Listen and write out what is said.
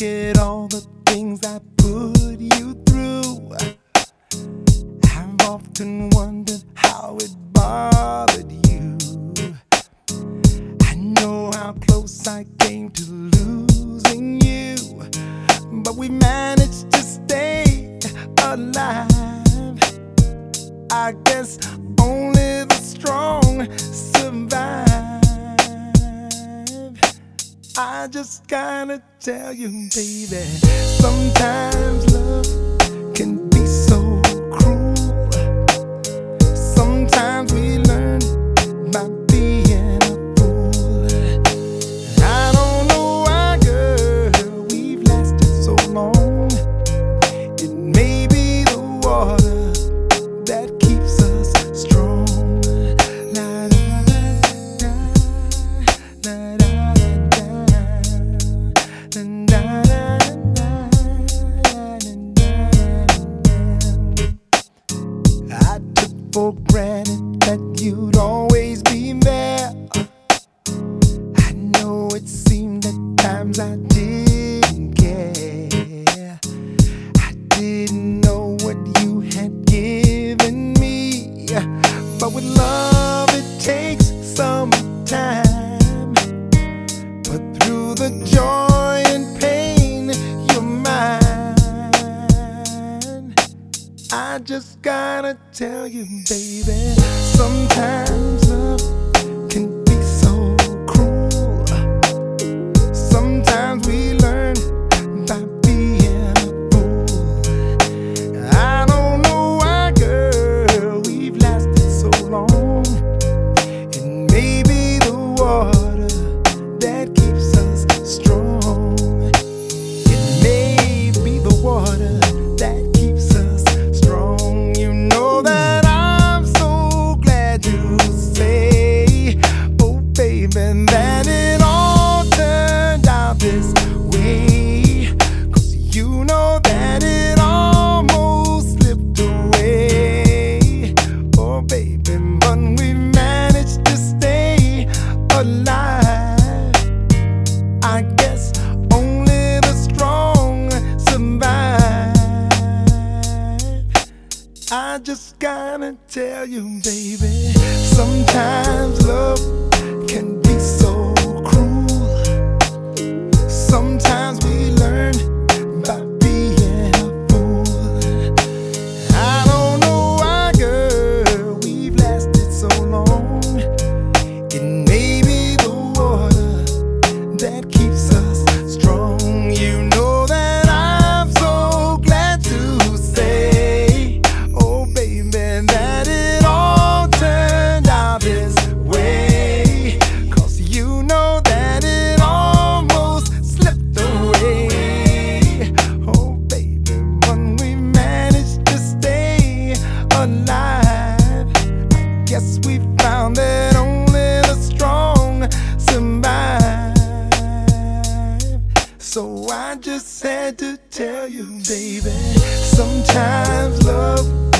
Look at all the things I put you through. I've often wondered how it bothered you. I know how close I came to losing you, but we managed to stay alive. I guess only the strong survive. I just gotta tell you, baby, sometimes love. I just gotta tell you, baby, sometimes. just gotta tell you, baby, sometimes love. I just had to tell you, baby. Sometimes love.